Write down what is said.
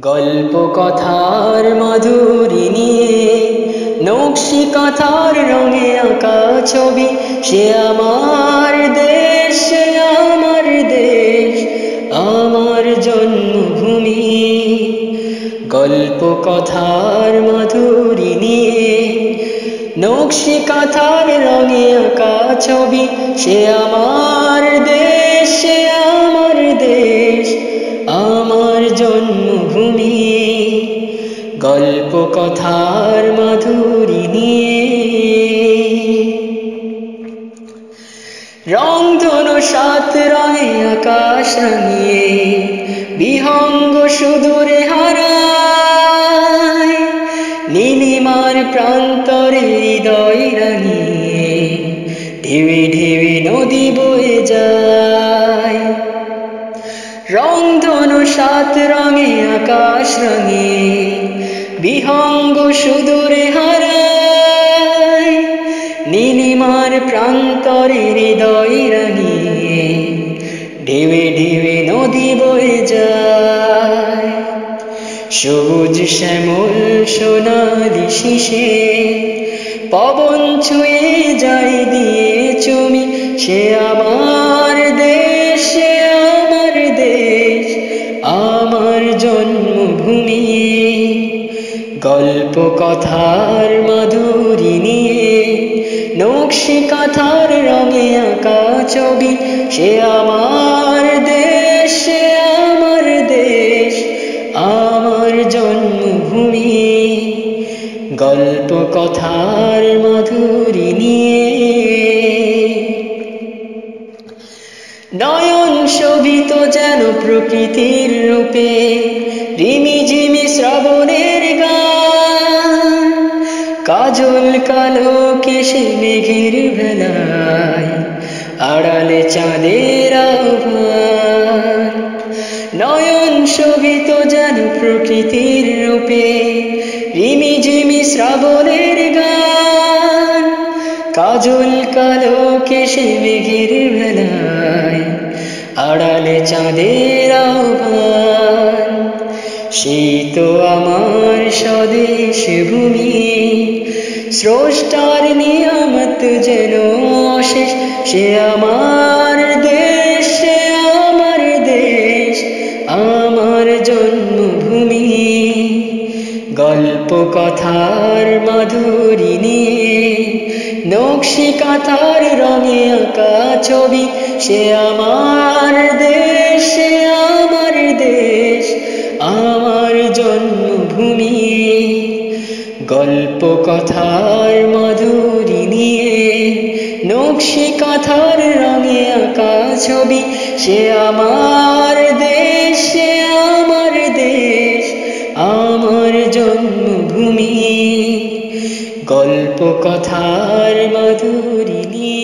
গল্প কথার মাধুরী নিয়ে, নকশি কথার রঙে আঁকা ছবি, সে আমার দেশ, সে আমার দেশ, আমার জন্মভূমি। গল্প কথার মাধুরী নিয়ে, নকশি কাঁথার রঙে আঁকা ছবি, সে আমার দেশ জন্মভূমি গল্প কথার মাধুরী নিয়ে। রং সাত রঙে আকাশ রাঙিয়ে বিহঙ্গ সুদূরে হারায়। নীলিমার প্রান্তরে হৃদয় রাঙিয়ে ঢেবে ঢেবে নদী বয়ে যায়। রং ধনু সাত রঙে আকাশ রঙে বিহঙ্গ সুদূরে হারায়, নীলিমার প্রান্তরে হৃদয় রাঙিয়ে ঢেবে ঢেবে নদী বয়ে যায়। সবুজ শ্যামল সোনালি শিশে পবন ছুঁয়ে যাই দিয়ে চুমি সে আমার গল্প কথার মাধুরী নিয়ে, নকশি কাঁথার রঙে আঁকা ছবি, সে আমার দেশ, সে আমার দেশ, আমার জন্মভূমি। গল্প কথার মাধুরী নিয়ে, নয়ন শোভিত যেন প্রকৃতির রূপে রিমি ঝিমি শ্রাবণের গান। কাজল কালো কেশে মেঘের ভেলায়, আড়ালে চাঁদের নয়ন শোভিত যেন প্রকৃতির রূপে রিমি ঝিমি শ্রাবণের গান। কাজল কালো কেশে মেঘের ভেলায়, আড়ালে চাঁদের আহ্বান। সেই তো আমার স্বদেশ ভূমি, স্রষ্টার নিয়ামত যেন অশেষ, সে আমার দেশ, সে আমার দেশ, আমার জন্মভূমি। গল্প কথার মাধুরী নিয়ে, নকশি রঙে আঁকা ছবি, সে আমার গল্প কথার মাধুরী নিয়ে, নকশি কথার রঙে আঁকা ছবি, সে আমার দেশ, সে আমার দেশ, আমার জন্মভূমি। গল্প কথার মাধুরী নিয়ে